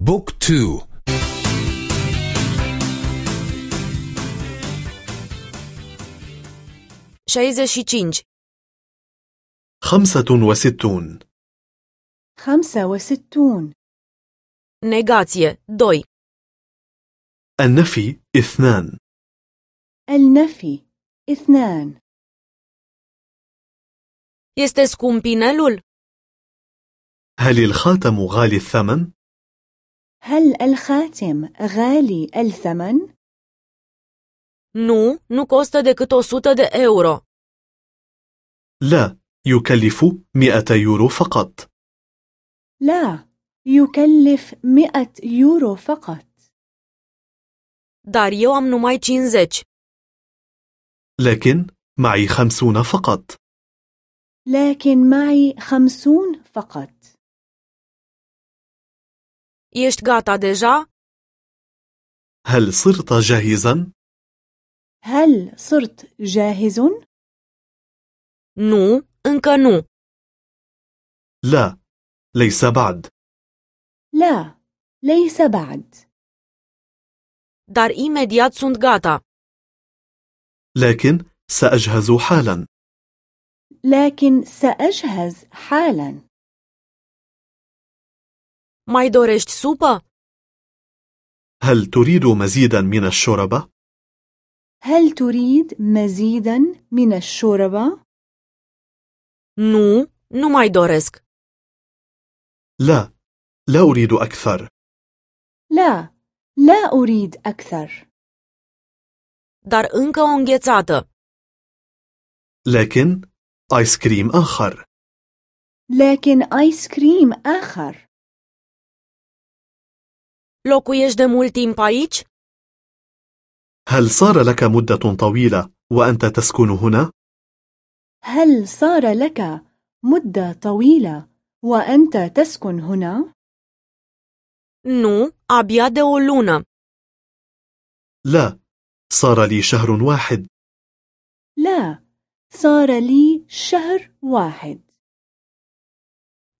بوك تو شايزة cinci خمسة وستون خمسة وستون Negație. 2. النفي اثنان النفي اثنان Este scump inelul? هل الخاتم غالي الثمن؟ هل الخاتم غالي الثمن؟ Nu, nu costă decât 100 de euro. لا يكلف مئة يورو فقط لا يكلف مئة يورو فقط Dar eu am numai 50. لكن معي خمسون فقط لكن معي خمسون فقط Ești gata deja? هل صرت جاهزا؟ هل صرت جاهز؟ Nu, încă nu. لا ليس بعد لا ليس بعد Dar imediat sunt gata. لكن سأجهز حالا لكن سأجهز حالا Mai dorești supă? هل تريد مزيدا من الشوربة؟ هل تريد مزيدا من الشوربة؟ Nu, nu mai doresc. لا لا أريد أكثر لا لا أريد أكثر Dar încă o înghețată. لكن آيس كريم آخر لكن آيس كريم آخر Locuiești de mult timp aici? هل صار لك مدة طويلة وأنت تسكن هنا؟ هل صار لك مدة طويلة وأنت تسكن هنا؟ Nu, abia de o lună. لا صار لي شهر واحد لا صار لي شهر واحد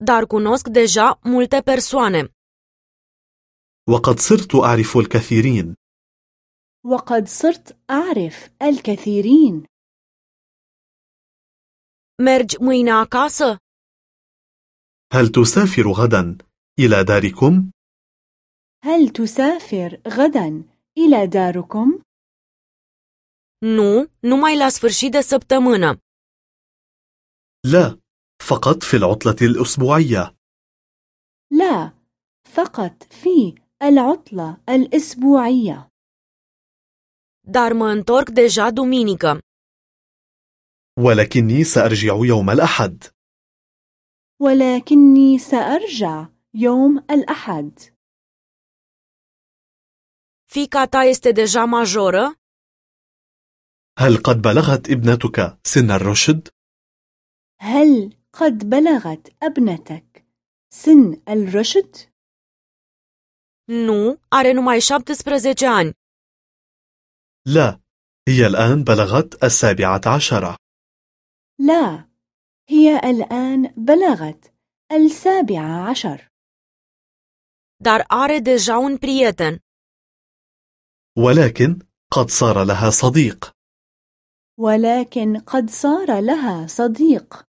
Dar cunosc deja multe persoane. وقد صرت أعرف الكثيرين وقد صرت أعرف الكثيرين Mergi mâine acasă? هل تسافر غدا إلى داركم؟ هل تسافر غدا إلى داركم؟ Nu, numai la sfârșit de săptămână. لا فقط في العطلة الأسبوعية لا فقط في العطلة الأسبوعية Dar mă întorc deja duminică. ولكني سأرجع يوم الأحد ولكني سأرجع يوم الأحد Fica ta este deja majoră? هل قد بلغت ابنتك سن الرشد؟ هل قد بلغت ابنتك سن الرشد؟ Nu, are numai 17 ani. لا هي الآن بلغت السابعة عشرة لا هي الآن بلغت السابعة عشر Dar are deja un prieten. ولكن قد صار لها صديق ولكن قد صار لها صديق